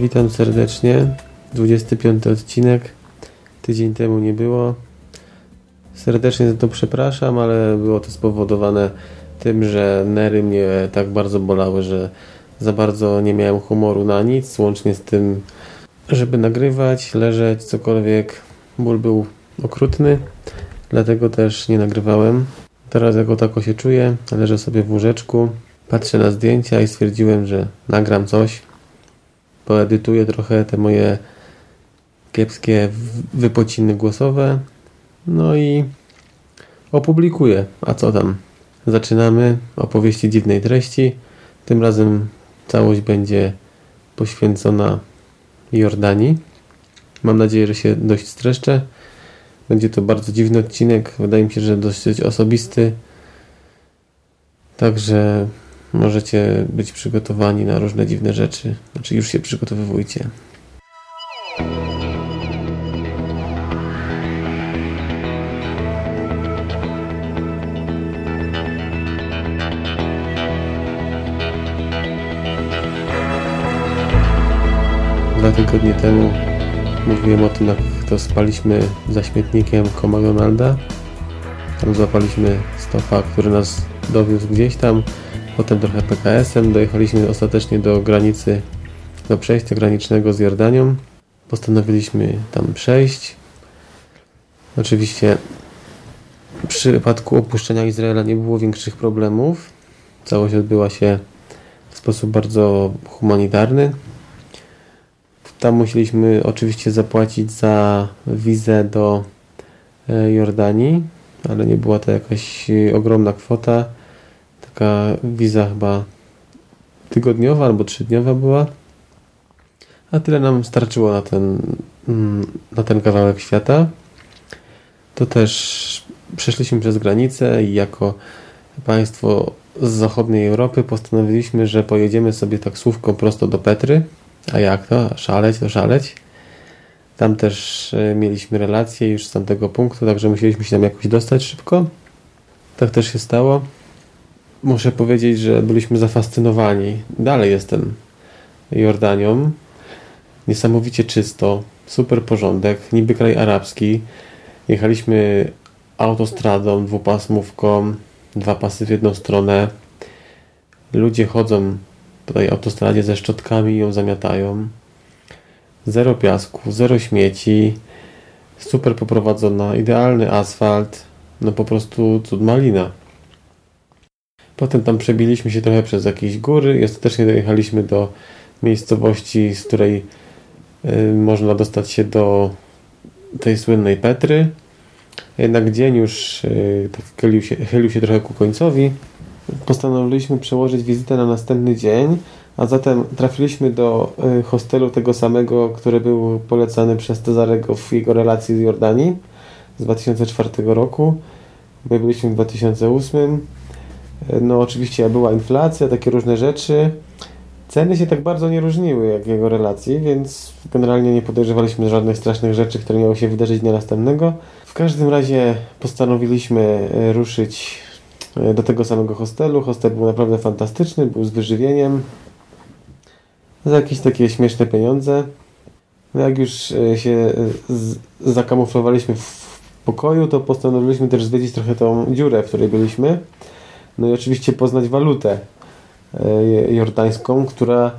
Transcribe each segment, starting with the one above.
Witam serdecznie. 25 odcinek. Tydzień temu nie było. Serdecznie za to przepraszam, ale było to spowodowane tym, że nery mnie tak bardzo bolały, że za bardzo nie miałem humoru na nic, łącznie z tym, żeby nagrywać, leżeć, cokolwiek. Ból był okrutny, dlatego też nie nagrywałem. Teraz jako tako się czuję, leżę sobie w łóżeczku, patrzę na zdjęcia i stwierdziłem, że nagram coś, poedytuję trochę te moje kiepskie wypociny głosowe, no i opublikuję. A co tam? Zaczynamy opowieści dziwnej treści. Tym razem całość będzie poświęcona Jordanii. Mam nadzieję, że się dość streszczę. Będzie to bardzo dziwny odcinek. Wydaje mi się, że dosyć osobisty. Także możecie być przygotowani na różne dziwne rzeczy. Znaczy, już się przygotowywujcie. Dwa tygodnie temu mówiłem o tym, jak to spaliśmy za śmietnikiem Koma Donalda. Tam złapaliśmy stopa, który nas dowiózł gdzieś tam. Potem trochę PKS-em. Dojechaliśmy ostatecznie do granicy, do przejścia granicznego z Jordanią. Postanowiliśmy tam przejść. Oczywiście w przypadku opuszczenia Izraela nie było większych problemów. Całość odbyła się w sposób bardzo humanitarny. Tam musieliśmy oczywiście zapłacić za wizę do e, Jordanii, ale nie była to jakaś e, ogromna kwota. Taka wiza chyba tygodniowa albo trzydniowa była. A tyle nam starczyło na ten, mm, na ten kawałek świata. To też przeszliśmy przez granicę i jako państwo z zachodniej Europy postanowiliśmy, że pojedziemy sobie taksówką prosto do Petry a jak to? Szaleć, to szaleć. Tam też e, mieliśmy relacje już z tamtego punktu, także musieliśmy się tam jakoś dostać szybko. Tak też się stało. Muszę powiedzieć, że byliśmy zafascynowani. Dalej jestem Jordanią. Niesamowicie czysto, super porządek, niby kraj arabski. Jechaliśmy autostradą, dwupasmówką, dwa pasy w jedną stronę. Ludzie chodzą po tej autostradzie ze szczotkami ją zamiatają. Zero piasku, zero śmieci, super poprowadzona, idealny asfalt, no po prostu cud malina. Potem tam przebiliśmy się trochę przez jakieś góry i ostatecznie dojechaliśmy do miejscowości, z której y, można dostać się do tej słynnej Petry. Jednak dzień już y, tak chylił, się, chylił się trochę ku końcowi postanowiliśmy przełożyć wizytę na następny dzień, a zatem trafiliśmy do y, hostelu tego samego, który był polecany przez Cezarego w jego relacji z Jordanii z 2004 roku. My byliśmy w 2008. No oczywiście była inflacja, takie różne rzeczy. Ceny się tak bardzo nie różniły jak jego relacji, więc generalnie nie podejrzewaliśmy żadnych strasznych rzeczy, które miały się wydarzyć dnia następnego. W każdym razie postanowiliśmy y, ruszyć E, do tego samego hostelu. Hostel był naprawdę fantastyczny, był z wyżywieniem za jakieś takie śmieszne pieniądze. No jak już e, się zakamuflowaliśmy w pokoju, to postanowiliśmy też zwiedzić trochę tą dziurę, w której byliśmy. No i oczywiście poznać walutę e, jordańską, która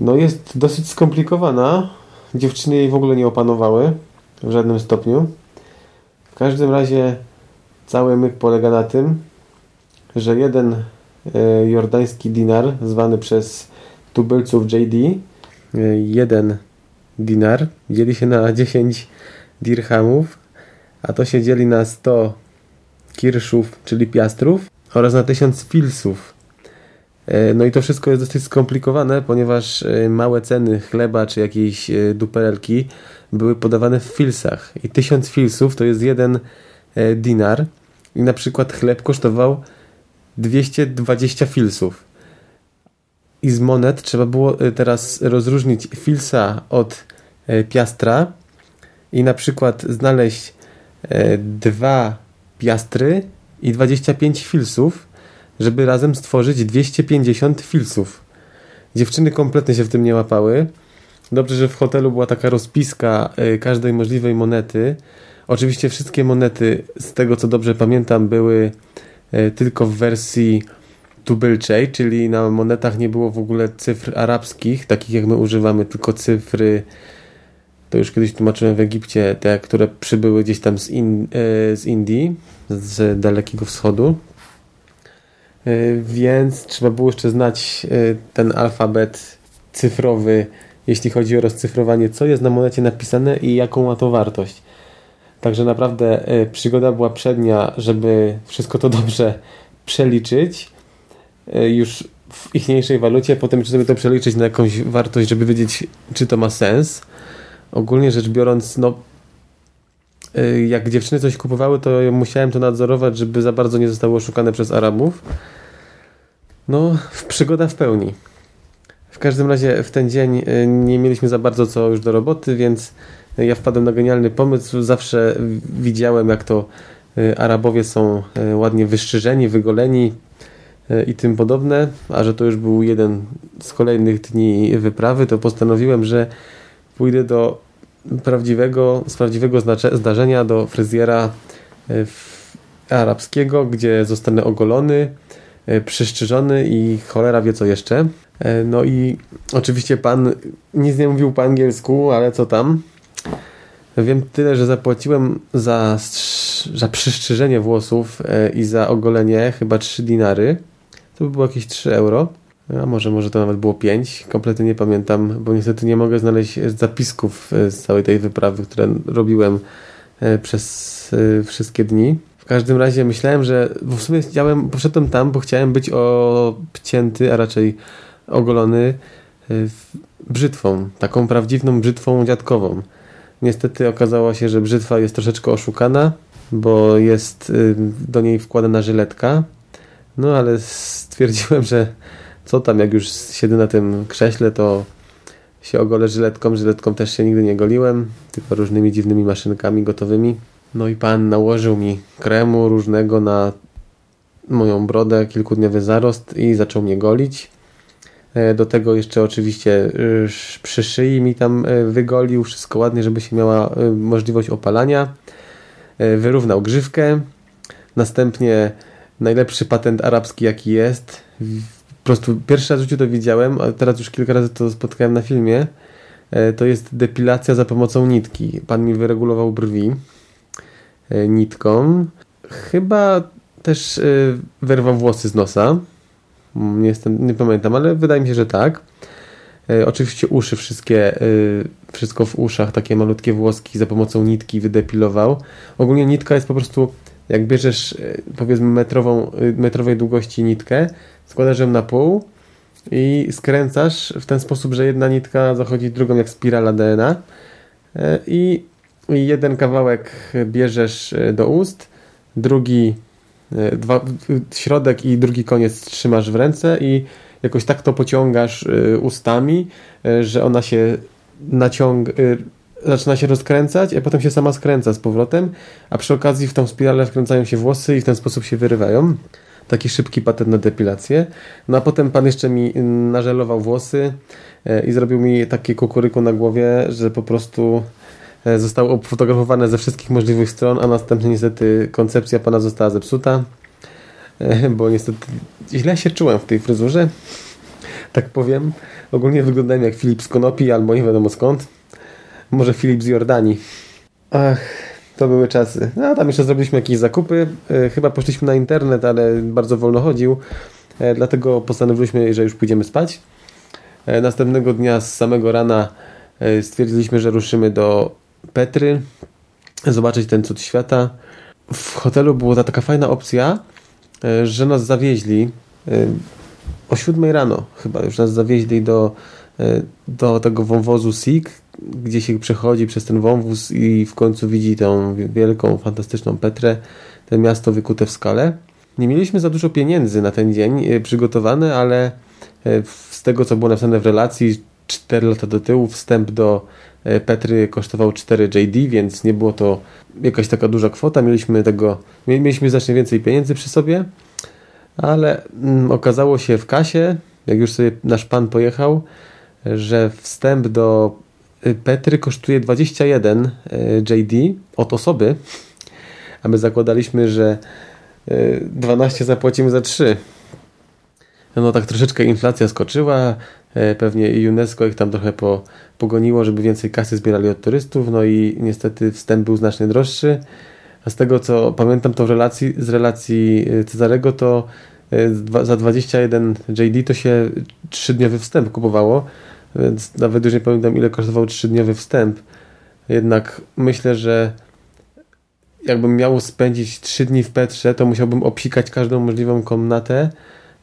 no jest dosyć skomplikowana. Dziewczyny jej w ogóle nie opanowały w żadnym stopniu. W każdym razie cały myk polega na tym, że jeden e, jordański dinar, zwany przez tubylców JD, e, jeden dinar dzieli się na 10 dirhamów, a to się dzieli na 100 kirszów, czyli piastrów oraz na 1000 filsów. E, no i to wszystko jest dosyć skomplikowane, ponieważ małe ceny chleba czy jakiejś duperelki były podawane w filsach. I 1000 filsów to jest jeden dinar. I na przykład chleb kosztował 220 filsów. I z monet trzeba było e, teraz rozróżnić filsa od e, piastra i na przykład znaleźć e, dwa piastry i 25 filsów, żeby razem stworzyć 250 filsów. Dziewczyny kompletnie się w tym nie łapały. Dobrze, że w hotelu była taka rozpiska y, każdej możliwej monety. Oczywiście wszystkie monety, z tego co dobrze pamiętam, były y, tylko w wersji tubylczej, czyli na monetach nie było w ogóle cyfr arabskich, takich jak my używamy, tylko cyfry to już kiedyś tłumaczyłem w Egipcie, te, które przybyły gdzieś tam z, in, y, z Indii, z Dalekiego Wschodu. Więc trzeba było jeszcze znać ten alfabet cyfrowy jeśli chodzi o rozcyfrowanie, co jest na monecie napisane i jaką ma to wartość. Także naprawdę e, przygoda była przednia, żeby wszystko to dobrze przeliczyć e, już w ichniejszej walucie, potem żeby to przeliczyć na jakąś wartość, żeby wiedzieć, czy to ma sens. Ogólnie rzecz biorąc, no e, jak dziewczyny coś kupowały, to musiałem to nadzorować, żeby za bardzo nie zostało oszukane przez Arabów. No, przygoda w pełni. W każdym razie w ten dzień y, nie mieliśmy za bardzo co już do roboty, więc ja wpadłem na genialny pomysł. Zawsze widziałem, jak to y, Arabowie są y, ładnie wyszczyżeni, wygoleni i tym podobne, a że to już był jeden z kolejnych dni wyprawy, to postanowiłem, że pójdę do prawdziwego, z prawdziwego zdarzenia do fryzjera arabskiego, gdzie zostanę ogolony, przyszczyżony i cholera wie co jeszcze. E, no i oczywiście pan nic nie mówił po angielsku, ale co tam. Wiem tyle, że zapłaciłem za, za przystrzyżenie włosów e, i za ogolenie chyba 3 dinary. To by było jakieś 3 euro. A może, może to nawet było 5. Kompletnie nie pamiętam, bo niestety nie mogę znaleźć zapisków e, z całej tej wyprawy, które robiłem przez wszystkie dni. W każdym razie myślałem, że w sumie chciałem, poszedłem tam, bo chciałem być obcięty, a raczej ogolony brzytwą, taką prawdziwą brzytwą dziadkową. Niestety okazało się, że brzytwa jest troszeczkę oszukana, bo jest do niej wkładana żyletka. No ale stwierdziłem, że co tam, jak już siedzę na tym krześle, to się ogolę żyletką. Żyletką też się nigdy nie goliłem, tylko różnymi dziwnymi maszynkami gotowymi. No i pan nałożył mi kremu różnego na moją brodę, kilkudniowy zarost i zaczął mnie golić. E, do tego jeszcze oczywiście e, przy szyi mi tam e, wygolił wszystko ładnie, żeby się miała możliwość opalania. Wyrównał grzywkę. Następnie najlepszy patent arabski jaki jest. Prostu pierwszy raz w życiu to widziałem, a teraz już kilka razy to spotkałem na filmie. To jest depilacja za pomocą nitki. Pan mi wyregulował brwi nitką. Chyba też wyrwał włosy z nosa. Nie, jestem, nie pamiętam, ale wydaje mi się, że tak. E, oczywiście uszy wszystkie, e, wszystko w uszach, takie malutkie włoski za pomocą nitki wydepilował. Ogólnie nitka jest po prostu, jak bierzesz e, powiedzmy metrową, metrowej długości nitkę, składasz ją na pół i skręcasz w ten sposób, że jedna nitka zachodzi drugą jak spirala DNA i, i jeden kawałek bierzesz do ust, drugi E, dwa, środek i drugi koniec trzymasz w ręce i jakoś tak to pociągasz e, ustami, e, że ona się naciąga, zaczyna się rozkręcać, a potem się sama skręca z powrotem, a przy okazji w tą spiralę wkręcają się włosy i w ten sposób się wyrywają. Taki szybki patent na depilację. No a potem pan jeszcze mi nażelował włosy i zrobił mi takie kukuryku na głowie, że po prostu E, zostały ofotografowane ze wszystkich możliwych stron, a następnie niestety koncepcja pana została zepsuta, e, bo niestety źle się czułem w tej fryzurze, tak powiem. Ogólnie wyglądałem jak Filip z Konopi, albo nie wiadomo skąd. Może Filip z Jordanii. Ach, to były czasy. No, tam jeszcze zrobiliśmy jakieś zakupy. E, chyba poszliśmy na internet, ale bardzo wolno chodził. Dlatego postanowiliśmy, że już pójdziemy spać. Następnego dnia z samego rana stwierdziliśmy, że ruszymy do Petry, zobaczyć ten cud świata. W hotelu była ta taka fajna opcja, e, że nas zawieźli e, o 7 rano chyba już nas zawieźli do, e, do tego wąwozu Sik, gdzie się przechodzi przez ten wąwóz i w końcu widzi tą wielką, fantastyczną Petrę, to miasto wykute w skale. Nie mieliśmy za dużo pieniędzy na ten dzień przygotowane, ale z tego co było napisane w relacji 4 lata do tyłu wstęp do E, Petry kosztował 4 JD, więc nie było to jakaś taka duża kwota. Mieliśmy tego, mieliśmy znacznie więcej pieniędzy przy sobie, ale mm, okazało się w kasie, jak już sobie nasz pan pojechał, że wstęp do Petry kosztuje 21 JD od osoby, a my zakładaliśmy, że 12 zapłacimy za 3. No tak troszeczkę inflacja skoczyła, pewnie UNESCO ich tam trochę po, pogoniło, żeby więcej kasy zbierali od turystów, no i niestety wstęp był znacznie droższy. A z tego co pamiętam to w relacji, z relacji Cezarego, to za 21 JD to się trzydniowy wstęp kupowało, więc nawet już nie pamiętam ile kosztował trzydniowy wstęp. Jednak myślę, że jakbym miał spędzić 3 dni w Petrze, to musiałbym obsikać każdą możliwą komnatę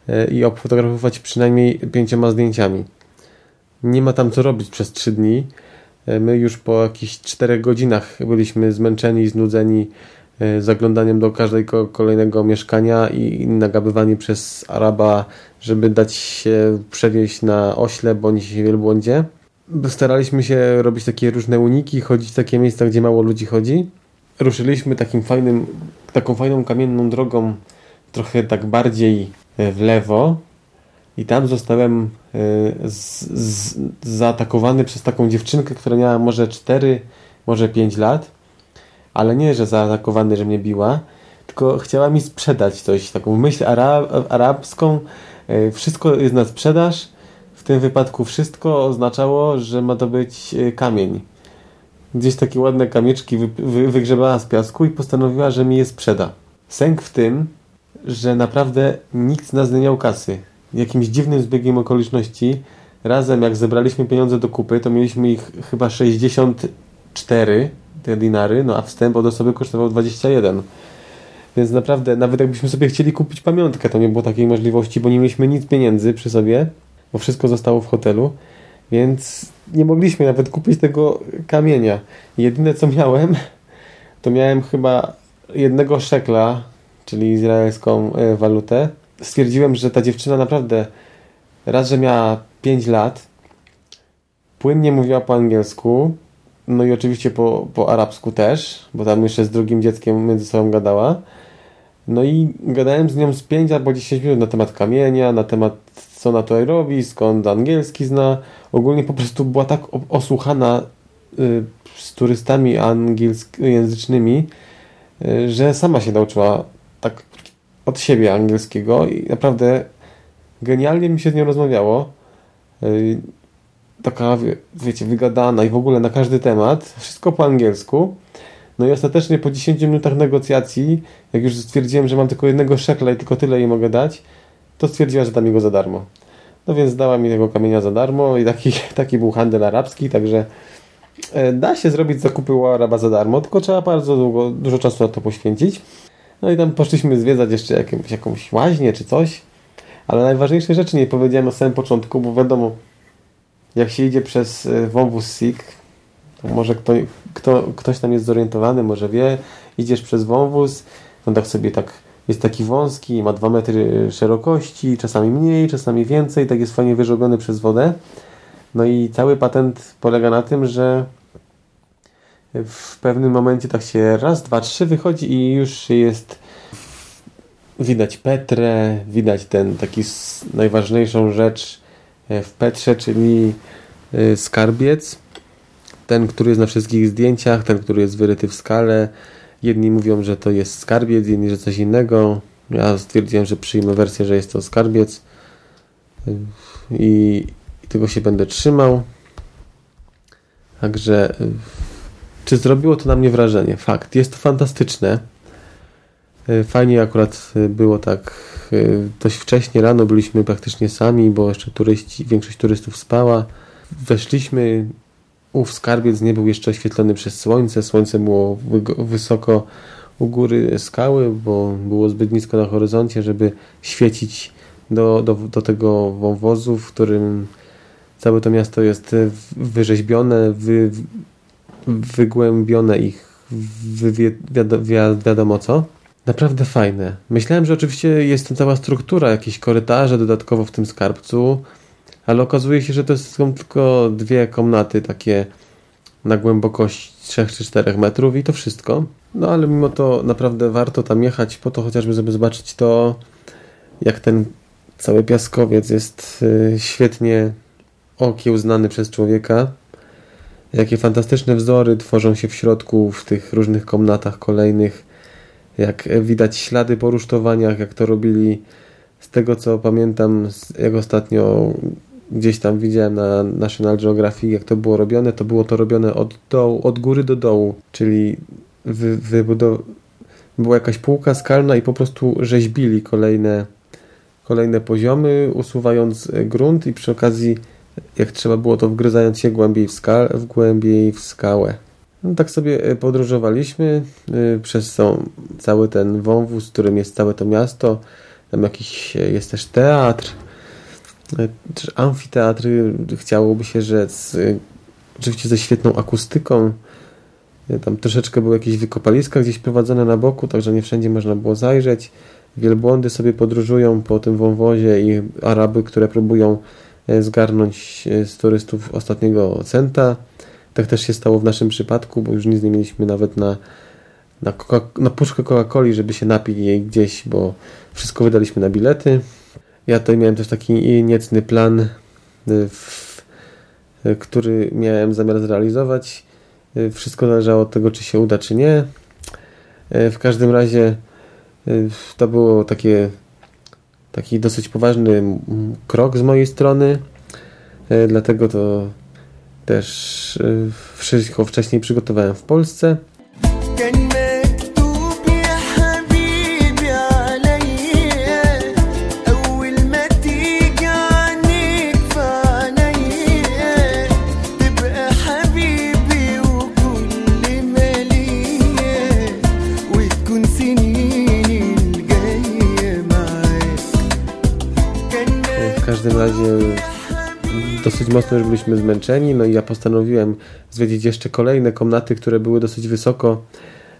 e, i obfotografować przynajmniej pięcioma zdjęciami. Nie ma tam co robić przez 3 dni. E, my już po jakichś 4 godzinach byliśmy zmęczeni znudzeni zaglądaniem do każdego kolejnego mieszkania i nagabywanie przez Araba, żeby dać się przewieźć na ośle bądź wielbłądzie. Staraliśmy się robić takie różne uniki, chodzić w takie miejsca, gdzie mało ludzi chodzi. Ruszyliśmy takim fajnym, taką fajną kamienną drogą, trochę tak bardziej e, w lewo. I tam zostałem e, z, z, zaatakowany przez taką dziewczynkę, która miała może 4, może 5 lat, ale nie, że zaatakowany, że mnie biła, tylko chciała mi sprzedać coś, taką myśl arab, arabską, e, wszystko jest na sprzedaż, w tym wypadku wszystko oznaczało, że ma to być kamień. Gdzieś takie ładne kamieczki wy, wy, wygrzebała z piasku i postanowiła, że mi je sprzeda. Sęk w tym, że naprawdę nikt z nas nie miał kasy. Jakimś dziwnym zbiegiem okoliczności. Razem jak zebraliśmy pieniądze do kupy, to mieliśmy ich chyba 64 te dinary, no a wstęp od osoby kosztował 21. Więc naprawdę, nawet jakbyśmy sobie chcieli kupić pamiątkę, to nie było takiej możliwości, bo nie mieliśmy nic pieniędzy przy sobie, bo wszystko zostało w hotelu. Więc nie mogliśmy nawet kupić tego kamienia. Jedyne co miałem, to miałem chyba jednego szekla, czyli izraelską e, walutę. Stwierdziłem, że ta dziewczyna naprawdę raz, że miała 5 lat, płynnie mówiła po angielsku, no i oczywiście po, po arabsku też, bo tam jeszcze z drugim dzieckiem między sobą gadała. No i gadałem z nią z 5 albo 10 minut na temat kamienia, na temat co na to robi, skąd angielski zna. Ogólnie po prostu była tak osłuchana y, z turystami angielskojęzycznymi, y, że sama się nauczyła tak od siebie angielskiego i naprawdę genialnie mi się z nią rozmawiało. Y, taka, wiecie, wygadana i w ogóle na każdy temat. Wszystko po angielsku. No i ostatecznie po 10 minutach negocjacji, jak już stwierdziłem, że mam tylko jednego szekla i tylko tyle jej mogę dać, to stwierdziła, że da mi go za darmo. No więc dała mi tego kamienia za darmo i taki, taki był handel arabski, także e, da się zrobić zakupy u Araba za darmo, tylko trzeba bardzo długo, dużo czasu na to poświęcić. No i tam poszliśmy zwiedzać jeszcze jakąś, jakąś łaźnię czy coś, ale najważniejsze rzeczy nie powiedziałem na samym początku, bo wiadomo, jak się idzie przez e, wąwóz to może kto, kto, ktoś tam jest zorientowany, może wie, idziesz przez wąwóz, no tak sobie tak jest taki wąski, ma 2 metry szerokości, czasami mniej, czasami więcej, tak jest fajnie wyżobiony przez wodę. No i cały patent polega na tym, że w pewnym momencie tak się raz, dwa, trzy wychodzi i już jest widać Petrę, widać ten taki najważniejszą rzecz w Petrze, czyli e, skarbiec. Ten, który jest na wszystkich zdjęciach, ten, który jest wyryty w skale, Jedni mówią, że to jest skarbiec, inni, że coś innego. Ja stwierdziłem, że przyjmę wersję, że jest to skarbiec i, i tego się będę trzymał. Także czy zrobiło to na mnie wrażenie? Fakt, jest to fantastyczne. Fajnie akurat było tak dość wcześnie rano byliśmy praktycznie sami, bo jeszcze turyści, większość turystów spała. Weszliśmy, ów skarbiec nie był jeszcze oświetlony przez słońce. Słońce było wysoko u góry skały, bo było zbyt nisko na horyzoncie, żeby świecić do, do, do tego wąwozu, w którym całe to miasto jest wyrzeźbione, wy, wygłębione i wy, wiadomo co. Naprawdę fajne. Myślałem, że oczywiście jest to cała struktura, jakieś korytarze dodatkowo w tym skarbcu, ale okazuje się, że to są tylko dwie komnaty takie na głębokość 3 czy 4 metrów i to wszystko. No ale mimo to naprawdę warto tam jechać po to chociażby, żeby zobaczyć to, jak ten cały piaskowiec jest y, świetnie okiełznany przez człowieka. Jakie fantastyczne wzory tworzą się w środku, w tych różnych komnatach kolejnych. Jak widać ślady po rusztowaniach, jak to robili. Z tego co pamiętam, jak ostatnio gdzieś tam widziałem na National Geographic, jak to było robione, to było to robione od dołu, od góry do dołu, czyli wy, wybudow- była jakaś półka skalna i po prostu rzeźbili kolejne, kolejne poziomy, usuwając grunt i przy okazji jak trzeba było to wgryzając się głębiej w, skal, w głębiej w skałę. No, tak sobie e, podróżowaliśmy y, przez cały ten wąwóz, którym jest całe to miasto. Tam jakiś e, jest też teatr, czy amfiteatr, chciałoby się rzec, oczywiście ze świetną akustyką. Tam troszeczkę były jakieś wykopaliska gdzieś prowadzone na boku, także nie wszędzie można było zajrzeć. Wielbłądy sobie podróżują po tym wąwozie i Araby, które próbują E, zgarnąć e, z turystów ostatniego centa. Tak też się stało w naszym przypadku, bo już nic nie mieliśmy nawet na, na, na puszkę Coca-Coli, żeby się napić jej gdzieś, bo wszystko wydaliśmy na bilety. Ja tutaj miałem też taki niecny plan, e, w, który miałem zamiar zrealizować. Wszystko zależało od tego, czy się uda, czy nie. W każdym razie to takie taki dosyć poważny krok z mojej strony. Dlatego to też e, wszystko wcześniej przygotowałem w Polsce. Mocno już byliśmy zmęczeni, no i ja postanowiłem zwiedzić jeszcze kolejne komnaty, które były dosyć wysoko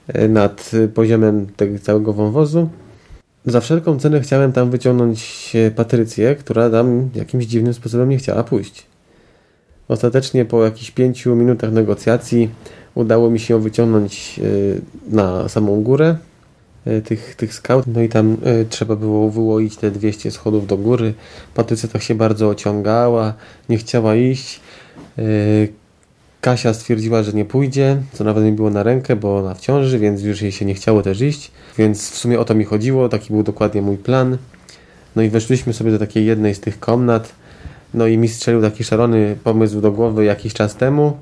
e, nad poziomem tego całego wąwozu. Za wszelką cenę chciałem tam wyciągnąć Patrycję, która tam jakimś dziwnym sposobem nie chciała pójść. Ostatecznie po jakichś pięciu minutach negocjacji udało mi się ją wyciągnąć e, na samą górę E, tych, tych skał. No i tam y, trzeba było wyłoić te 200 schodów do góry. Patrycja tak się bardzo ociągała, nie chciała iść. Y, Kasia stwierdziła, że nie pójdzie, co nawet mi było na rękę, bo ona w ciąży, więc już jej się nie chciało też iść. Więc w sumie o to mi chodziło, taki był dokładnie mój plan. No i weszliśmy sobie do takiej jednej z tych komnat. No i mi strzelił taki szalony pomysł do głowy jakiś czas temu.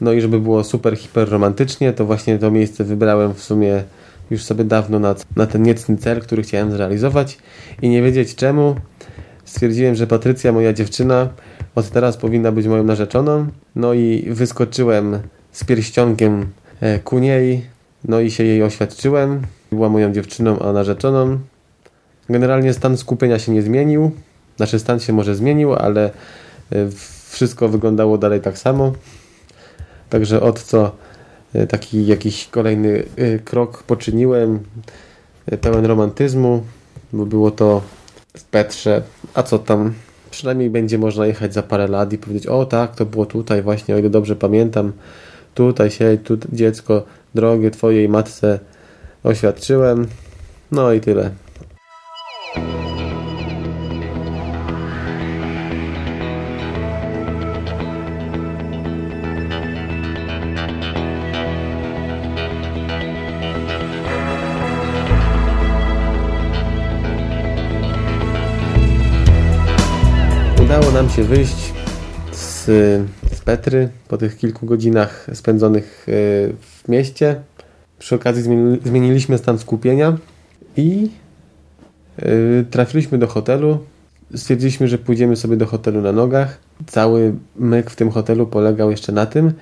No i żeby było super, hiper romantycznie, to właśnie to miejsce wybrałem w sumie już sobie dawno na, na ten niecny cel, który chciałem zrealizować i nie wiedzieć czemu stwierdziłem, że Patrycja, moja dziewczyna, od teraz powinna być moją narzeczoną. No i wyskoczyłem z pierścionkiem e, ku niej, no i się jej oświadczyłem. Była moją dziewczyną, a narzeczoną. Generalnie stan skupienia się nie zmienił. Znaczy stan się może zmienił, ale e, wszystko wyglądało dalej tak samo. Także od co taki jakiś kolejny e, krok poczyniłem, e, pełen romantyzmu, bo było to w Petrze, a co tam, przynajmniej będzie można jechać za parę lat i powiedzieć, o tak, to było tutaj właśnie, o ile dobrze pamiętam, tutaj się, tu dziecko drogie twojej matce oświadczyłem, no i tyle. Z, Petry po tych kilku godzinach spędzonych e, w mieście. Przy okazji zmieniliśmy stan skupienia i e, trafiliśmy do hotelu. Stwierdziliśmy, że pójdziemy sobie do hotelu na nogach. Cały myk w tym hotelu polegał jeszcze na tym,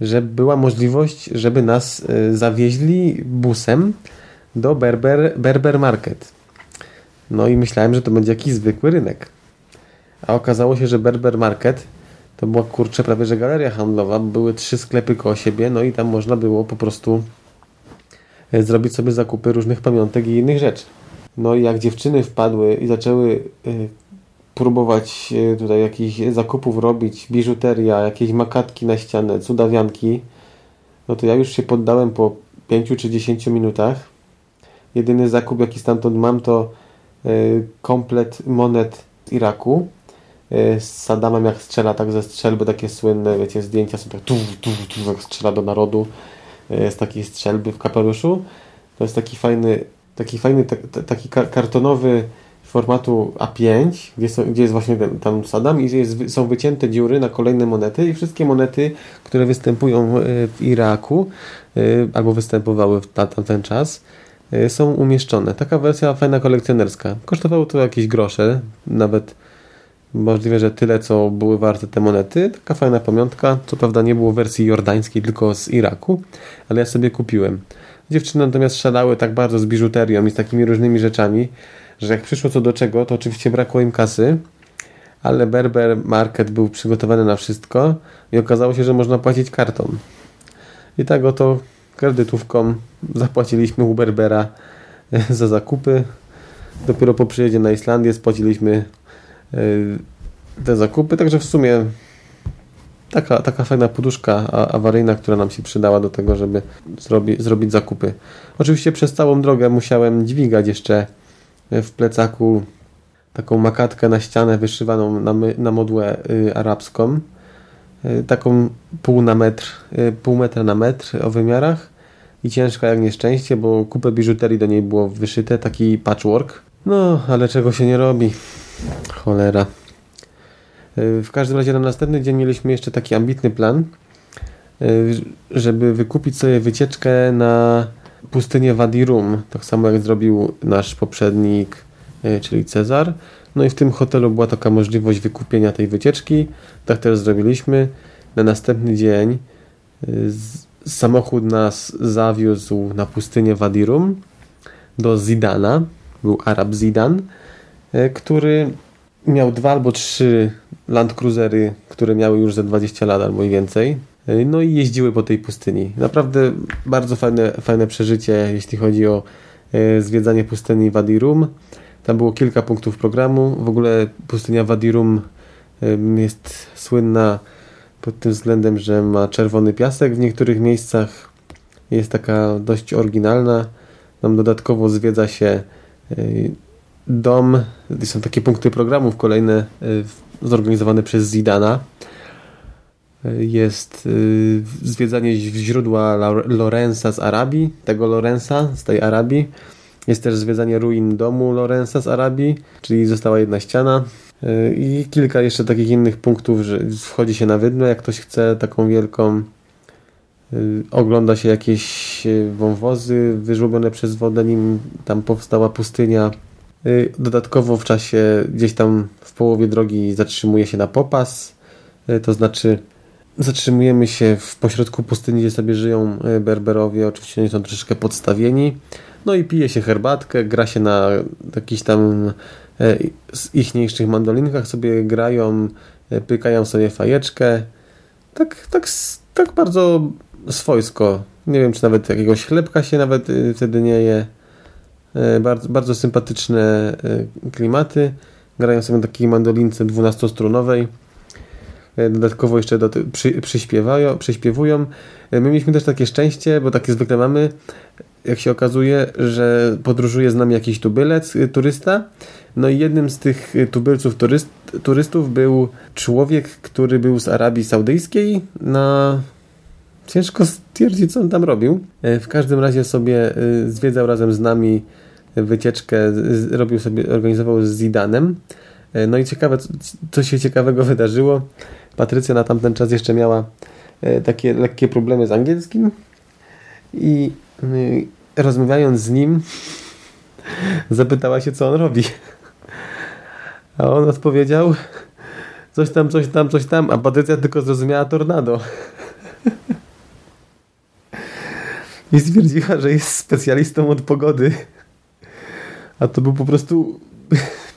że była możliwość, żeby nas e, zawieźli busem do Berber, Berber Market. No i myślałem, że to będzie jakiś zwykły rynek. A okazało się, że Berber Market to była kurczę prawie że galeria handlowa. Były trzy sklepy koło siebie, no i tam można było po prostu e, zrobić sobie zakupy różnych pamiątek i innych rzeczy. No i jak dziewczyny wpadły i zaczęły e, próbować e, tutaj jakichś zakupów robić, biżuteria, jakieś makatki na ścianę, cudawianki, no to ja już się poddałem po 5 czy 10 minutach. Jedyny zakup jaki stamtąd mam to komplet monet z Iraku z Saddamem jak strzela tak ze strzelby, takie słynne, wiecie, zdjęcia są tak tu, tu, tu, jak strzela do narodu z takiej strzelby w kapeluszu. To jest taki fajny, taki fajny, taki kartonowy formatu A5, gdzie, są, gdzie jest właśnie ten, tam Saddam i jest, są wycięte dziury na kolejne monety i wszystkie monety, które występują w Iraku albo występowały na tamten czas, są umieszczone. Taka wersja fajna kolekcjonerska. Kosztowało to jakieś grosze, nawet Możliwe, że tyle, co były warte te monety. Taka fajna pamiątka. Co prawda nie było wersji jordańskiej, tylko z Iraku, ale ja sobie kupiłem. Dziewczyny natomiast szalały tak bardzo z biżuterią i z takimi różnymi rzeczami, że jak przyszło co do czego, to oczywiście brakło im kasy, ale Berber Market był przygotowany na wszystko i okazało się, że można płacić kartą. I tak oto kredytówką zapłaciliśmy u Berbera za zakupy. Dopiero po przyjeździe na Islandię spłaciliśmy te zakupy, także w sumie taka, taka fajna poduszka awaryjna, która nam się przydała do tego, żeby zrobi, zrobić zakupy. Oczywiście przez całą drogę musiałem dźwigać jeszcze w plecaku taką makatkę na ścianę wyszywaną na, my, na modłę y, arabską. Y, taką pół na metr, y, pół metra na metr o wymiarach i ciężka jak nieszczęście, bo kupę biżuterii do niej było wyszyte, taki patchwork. No, ale czego się nie robi. Cholera. E, w każdym razie na następny dzień mieliśmy jeszcze taki ambitny plan, e, żeby wykupić sobie wycieczkę na pustynię Wadi Rum, tak samo jak zrobił nasz poprzednik, e, czyli Cezar. No i w tym hotelu była taka możliwość wykupienia tej wycieczki. Tak też zrobiliśmy. Na następny dzień samochód nas zawiózł na pustynię Wadi Rum do Zidana. Był Arab Zidan E, który miał dwa albo trzy Land Cruisery, które miały już ze 20 lat albo i więcej. E, no i jeździły po tej pustyni. Naprawdę bardzo fajne, fajne przeżycie, jeśli chodzi o e, zwiedzanie pustyni Wadi Rum. Tam było kilka punktów programu. W ogóle pustynia Wadi Rum jest słynna pod tym względem, że ma czerwony piasek w niektórych miejscach. Jest taka dość oryginalna. Tam dodatkowo zwiedza się dom, są takie punkty programów kolejne y, zorganizowane przez Zidana. Y, jest y, zwiedzanie źródła Lorenza z Arabii, tego Lorenza z tej Arabii. Jest też zwiedzanie ruin domu Lorenza z Arabii, czyli została jedna ściana. I kilka jeszcze takich innych punktów, że wchodzi się na wydmę, jak ktoś chce taką wielką. Ogląda się jakieś wąwozy wyżłobione przez wodę, nim tam powstała pustynia. Y, dodatkowo w czasie gdzieś tam w połowie drogi zatrzymuje się na popas, y, to znaczy zatrzymujemy się w pośrodku pustyni, gdzie sobie żyją y, Berberowie, oczywiście oni są troszeczkę podstawieni, no i pije się herbatkę, gra się na jakichś tam z ichniejszych mandolinkach sobie grają, pykają sobie fajeczkę, tak, tak, tak bardzo swojsko. Nie wiem, czy nawet jakiegoś chlebka się nawet wtedy nie je. E, bardzo, bardzo sympatyczne e, klimaty. Grają sobie na takiej mandolince 12-strunowej. E, dodatkowo jeszcze do, przy, przyśpiewają, przyśpiewują. My mieliśmy też takie szczęście, bo takie zwykle mamy, jak się okazuje, że podróżuje z nami jakiś tubylec, turysta. No i jednym z tych tubylców turyst, turystów był człowiek, który był z Arabii Saudyjskiej na ciężko stwierdzić, co on tam robił. W każdym razie sobie zwiedzał razem z nami wycieczkę robił sobie, organizował z Zidanem. E, no i ciekawe, co się ciekawego wydarzyło. Patrycja na tamten czas jeszcze miała e, takie lekkie problemy z angielskim i e, rozmawiając z nim zapytała się, co on robi. A on odpowiedział coś tam, coś tam, coś tam, a Patrycja tylko zrozumiała tornado. I stwierdziła, że jest specjalistą od pogody. A to był po prostu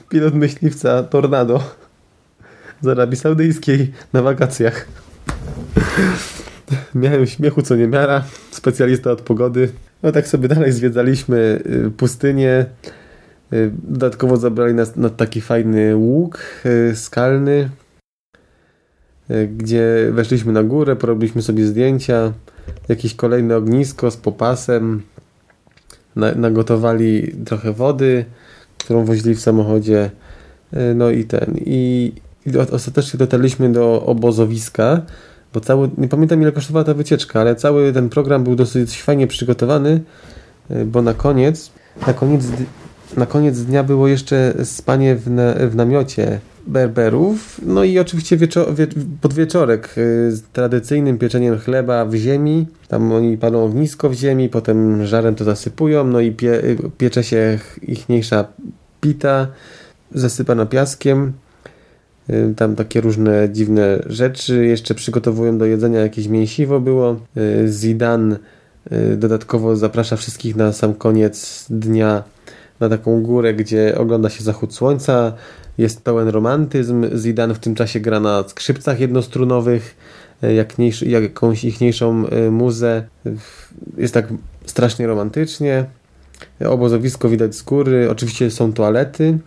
pilot myśliwca Tornado z Arabii Saudyjskiej na wakacjach. Miałem śmiechu co nie miara, specjalista od pogody. No tak sobie dalej zwiedzaliśmy y, pustynię. Y, dodatkowo zabrali nas na taki fajny łuk y, skalny, gdzie weszliśmy na górę, porobiliśmy sobie zdjęcia, jakieś kolejne ognisko z popasem, nagotowali trochę wody, którą woźli w samochodzie. E, no i ten. I i ostatecznie dotarliśmy do obozowiska, bo cały, nie pamiętam ile kosztowała ta wycieczka, ale cały ten program był dosyć fajnie przygotowany, bo na koniec, na koniec, na koniec dnia było jeszcze spanie w, na, w namiocie Berberów, no i oczywiście wieczo wie podwieczorek z tradycyjnym pieczeniem chleba w ziemi, tam oni palą ognisko w ziemi, potem żarem to zasypują, no i pie piecze się ichniejsza pita zasypana piaskiem, tam takie różne dziwne rzeczy, jeszcze przygotowują do jedzenia jakieś mięsiwo było, Zidan dodatkowo zaprasza wszystkich na sam koniec dnia na taką górę, gdzie ogląda się zachód słońca, jest pełen romantyzm. Zidane w tym czasie gra na skrzypcach jednostrunowych, e, jak jakąś ichniejszą e, muzę. Jest tak strasznie romantycznie. Obozowisko widać z góry. Oczywiście są toalety.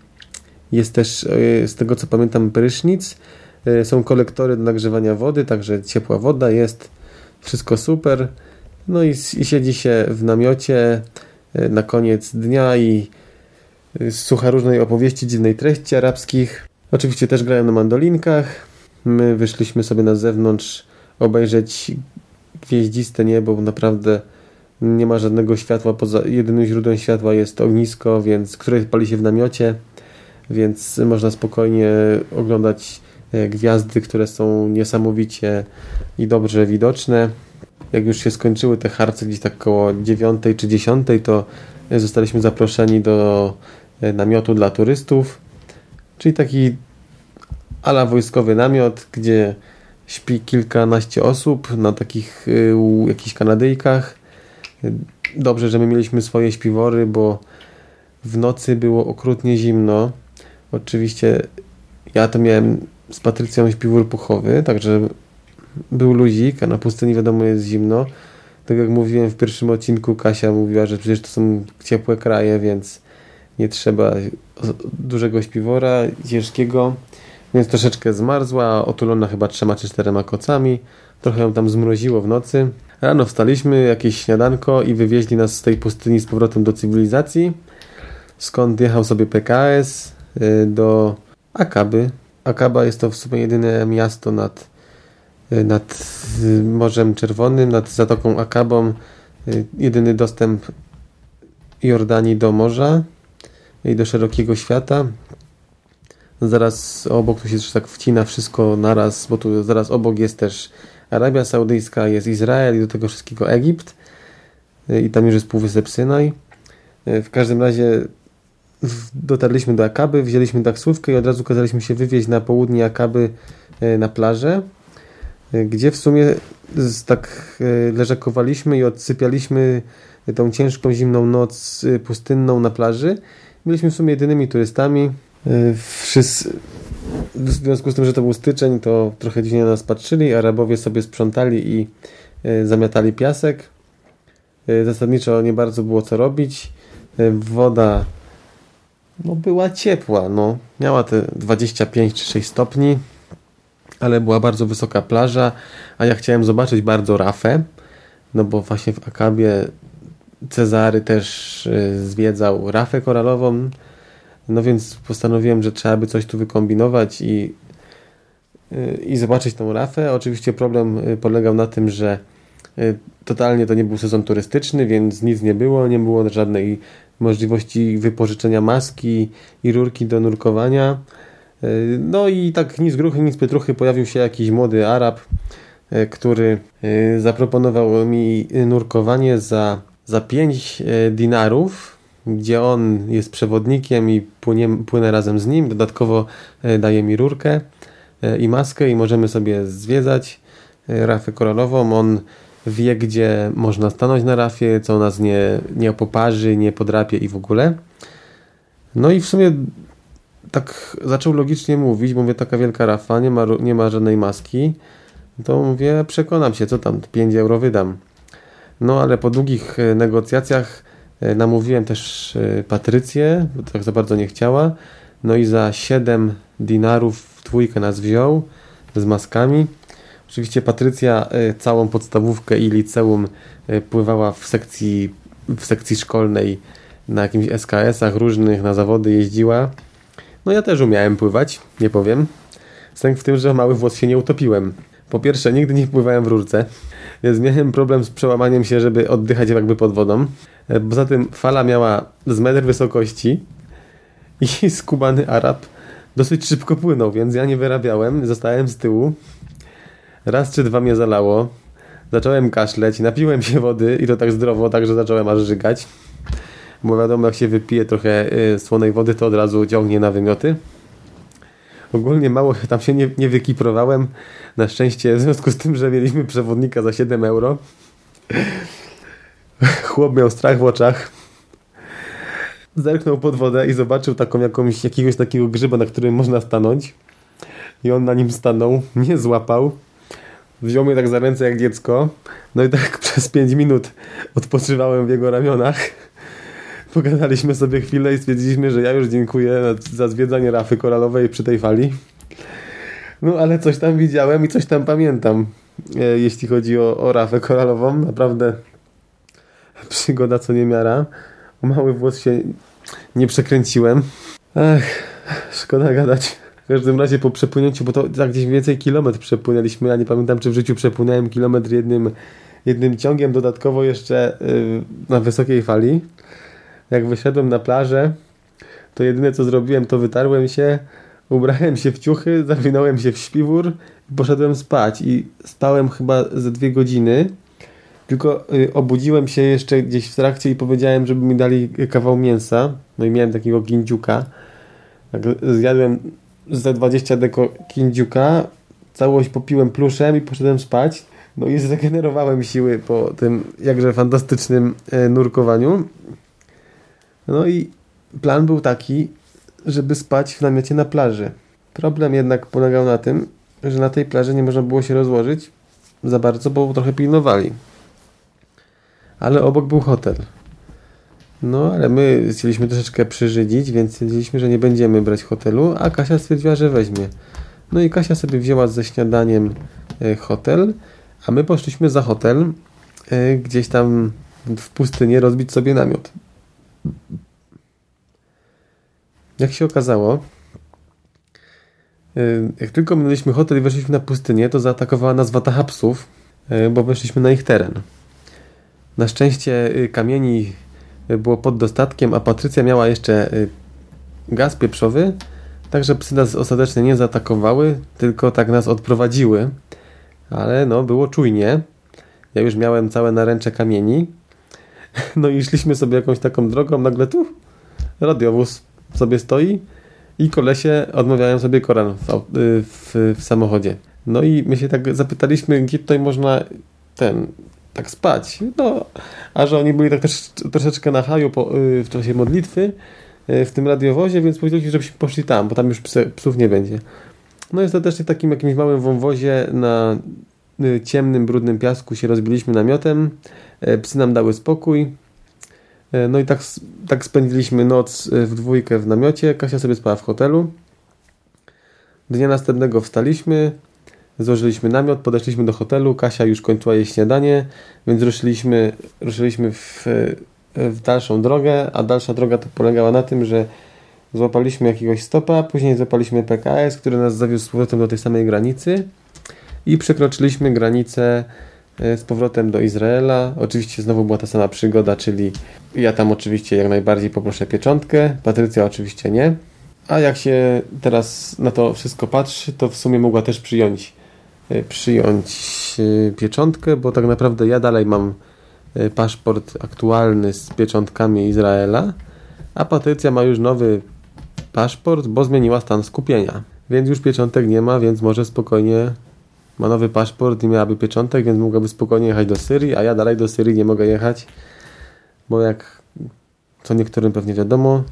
Jest też, e, z tego co pamiętam, prysznic. Są kolektory do nagrzewania wody, także ciepła woda jest. Wszystko super. No i, i siedzi się w namiocie na koniec dnia i słucha różnej opowieści dziwnej treści arabskich. Oczywiście też grają na mandolinkach. My wyszliśmy sobie na zewnątrz obejrzeć gwieździste niebo, bo naprawdę nie ma żadnego światła, poza jedynym źródłem światła jest ognisko, więc, które pali się w namiocie, więc można spokojnie oglądać e, gwiazdy, które są niesamowicie i dobrze widoczne. Jak już się skończyły te harce gdzieś tak koło 9 czy 10, to zostaliśmy zaproszeni do E, namiotu dla turystów, czyli taki ala wojskowy namiot, gdzie śpi kilkanaście osób na takich y, jakichś kanadyjkach. Dobrze, że my mieliśmy swoje śpiwory, bo w nocy było okrutnie zimno. Oczywiście ja to miałem z Patrycją śpiwór puchowy, także był luzik, a na pustyni wiadomo jest zimno. Tak jak mówiłem w pierwszym odcinku, Kasia mówiła, że przecież to są ciepłe kraje, więc nie trzeba dużego śpiwora, ciężkiego, więc troszeczkę zmarzła, otulona chyba trzema czy czterema kocami, trochę ją tam zmroziło w nocy. Rano wstaliśmy, jakieś śniadanko i wywieźli nas z tej pustyni z powrotem do cywilizacji, skąd jechał sobie PKS y, do Akaby. Akaba jest to w sumie jedyne miasto nad, y, nad y, Morzem Czerwonym, nad Zatoką Akabą, jedyny dostęp Jordanii do morza i do szerokiego świata. Zaraz obok tu się też tak wcina wszystko naraz, bo tu zaraz obok jest też Arabia Saudyjska, jest Izrael i do tego wszystkiego Egipt i tam już jest Półwysep Synaj. W każdym razie dotarliśmy do Akaby, wzięliśmy taksówkę i od razu kazaliśmy się wywieźć na południe Akaby e, na plażę, e, gdzie w sumie tak e, leżakowaliśmy i odsypialiśmy tą ciężką, zimną noc pustynną na plaży Byliśmy w sumie jedynymi turystami. E, wszyscy, w związku z tym, że to był styczeń, to trochę dziwnie na nas patrzyli. Arabowie sobie sprzątali i e, zamiatali piasek. E, zasadniczo nie bardzo było co robić. Woda no, była ciepła. No. Miała te 25 czy 6 stopni, ale była bardzo wysoka plaża, a ja chciałem zobaczyć bardzo rafę, no bo właśnie w Akabie Cezary też y, zwiedzał rafę koralową, no więc postanowiłem, że trzeba by coś tu wykombinować i, y, i zobaczyć tą rafę. Oczywiście problem y, polegał na tym, że totalnie to nie był sezon turystyczny, więc nic nie było, nie było żadnej możliwości wypożyczenia maski i rurki do nurkowania. No i tak nic gruchy, nic pietruchy pojawił się jakiś młody Arab, który zaproponował mi nurkowanie za za 5 e, dinarów, gdzie on jest przewodnikiem i płynie, płynę razem z nim. Dodatkowo e, daje mi rurkę e, i maskę i możemy sobie zwiedzać rafę koralową. On wie, gdzie można stanąć na rafie, co nas nie, nie opoparzy, nie podrapie i w ogóle. No i w sumie tak zaczął logicznie mówić, bo mówię, taka wielka rafa, nie ma, nie ma żadnej maski. To mówię, przekonam się, co tam, 5 euro wydam. No ale po długich e, negocjacjach e, namówiłem też e, Patrycję, bo tak za bardzo nie chciała. No i za 7 dinarów dwójkę nas wziął z maskami. Oczywiście Patrycja całą podstawówkę i liceum pływała w sekcji, w sekcji szkolnej na jakimś SKS-ach różnych, na zawody jeździła. No ja też umiałem pływać, nie powiem. Sęk w tym, że mały włos się nie utopiłem. Po pierwsze, nigdy nie pływałem w rurce, więc miałem problem z przełamaniem się, żeby oddychać jakby pod wodą. E, Poza tym fala miała z metr wysokości i skubany Arab dosyć szybko płynął, więc ja nie wyrabiałem, zostałem z tyłu. Raz czy dwa mnie zalało. Zacząłem kaszleć, napiłem się wody i to tak zdrowo, także zacząłem aż żygać. Bo wiadomo, jak się wypije trochę y, słonej wody, to od razu ciągnie na wymioty. Ogólnie mało tam się nie, nie wykiprowałem. Na szczęście, w związku z tym, że mieliśmy przewodnika za 7 euro. Chłop miał strach w oczach. Zerknął pod wodę i zobaczył taką jakąś, jakiegoś takiego grzyba, na którym można stanąć. I on na nim stanął, mnie złapał. Wziął mnie tak za ręce jak dziecko. No i tak przez 5 minut odpoczywałem w jego ramionach. Pogadaliśmy sobie chwilę i stwierdziliśmy, że ja już dziękuję za zwiedzanie rafy koralowej przy tej fali. No ale coś tam widziałem i coś tam pamiętam, e, jeśli chodzi o, o rafę koralową. Naprawdę przygoda co niemiara. O mały włos się nie przekręciłem. Ech, szkoda gadać. W każdym razie po przepłynięciu, bo to tak gdzieś więcej kilometr przepłynęliśmy. Ja nie pamiętam, czy w życiu przepłynąłem kilometr jednym, jednym ciągiem, dodatkowo jeszcze yy, na wysokiej fali. Jak wyszedłem na plażę, to jedyne co zrobiłem, to wytarłem się, ubrałem się w ciuchy, zawinąłem się w śpiwór i poszedłem spać. I spałem chyba ze dwie godziny. Tylko y, obudziłem się jeszcze gdzieś w trakcie i powiedziałem, żeby mi dali kawał mięsa. No i miałem takiego kindziuka. Tak, zjadłem ze 20 deko kindziuka, całość popiłem pluszem i poszedłem spać. No i zregenerowałem siły po tym jakże fantastycznym e, nurkowaniu. No i plan był taki, żeby spać w namiocie na plaży. Problem jednak polegał na tym, że na tej plaży nie można było się rozłożyć za bardzo, bo trochę pilnowali. Ale obok był hotel. No, ale my chcieliśmy troszeczkę przyżydzić, więc stwierdziliśmy, że nie będziemy brać hotelu, a Kasia stwierdziła, że weźmie. No i Kasia sobie wzięła ze śniadaniem e, hotel, a my poszliśmy za hotel, e, gdzieś tam w pustyni rozbić sobie namiot. Jak się okazało, e, jak tylko minęliśmy hotel i weszliśmy na pustynię, to zaatakowała nas wataha psów, bo weszliśmy na ich teren. Na szczęście kamieni było pod dostatkiem, a Patrycja miała jeszcze gaz pieprzowy, także psy nas ostatecznie nie zaatakowały, tylko tak nas odprowadziły. Ale no, było czujnie. Ja już miałem całe naręcze kamieni. No i szliśmy sobie jakąś taką drogą, nagle tu radiowóz sobie stoi i kolesie odmawiają sobie Koran w, w, w samochodzie. No i my się tak zapytaliśmy, gdzie tutaj można ten tak spać. No, a że oni byli tak też troszeczkę na haju po, w czasie modlitwy w tym radiowozie, więc powiedzieli, żebyśmy poszli tam, bo tam już psów nie będzie. No i ostatecznie w takim jakimś małym wąwozie na ciemnym, brudnym piasku się rozbiliśmy namiotem. Psy nam dały spokój. No i tak, tak spędziliśmy noc w dwójkę w namiocie. Kasia sobie spała w hotelu. Dnia następnego wstaliśmy, Złożyliśmy namiot, podeszliśmy do hotelu, Kasia już kończyła jej śniadanie, więc ruszyliśmy, ruszyliśmy w, w dalszą drogę, a dalsza droga to polegała na tym, że złapaliśmy jakiegoś stopa, później złapaliśmy PKS, który nas zawiózł z powrotem do tej samej granicy i przekroczyliśmy granicę z powrotem do Izraela. Oczywiście znowu była ta sama przygoda, czyli ja tam oczywiście jak najbardziej poproszę pieczątkę, Patrycja oczywiście nie. A jak się teraz na to wszystko patrzy, to w sumie mogła też przyjąć przyjąć pieczątkę, bo tak naprawdę ja dalej mam paszport aktualny z pieczątkami Izraela, a Patrycja ma już nowy paszport, bo zmieniła stan skupienia. Więc już pieczątek nie ma, więc może spokojnie ma nowy paszport i miałaby pieczątek, więc mogłaby spokojnie jechać do Syrii, a ja dalej do Syrii nie mogę jechać, bo jak co niektórym pewnie wiadomo,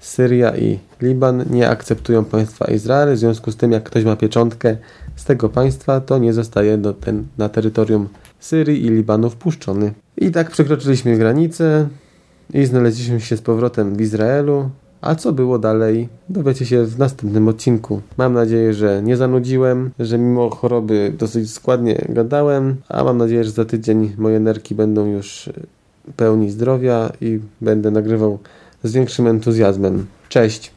Syria i Liban nie akceptują państwa Izrael, w związku z tym jak ktoś ma pieczątkę z tego państwa, to nie zostaje do ten, na terytorium Syrii i Libanu wpuszczony. I tak przekroczyliśmy granicę i znaleźliśmy się z powrotem w Izraelu. A co było dalej, dowiecie się w następnym odcinku. Mam nadzieję, że nie zanudziłem, że mimo choroby dosyć składnie gadałem, a mam nadzieję, że za tydzień moje nerki będą już pełni zdrowia i będę nagrywał z większym entuzjazmem. Cześć!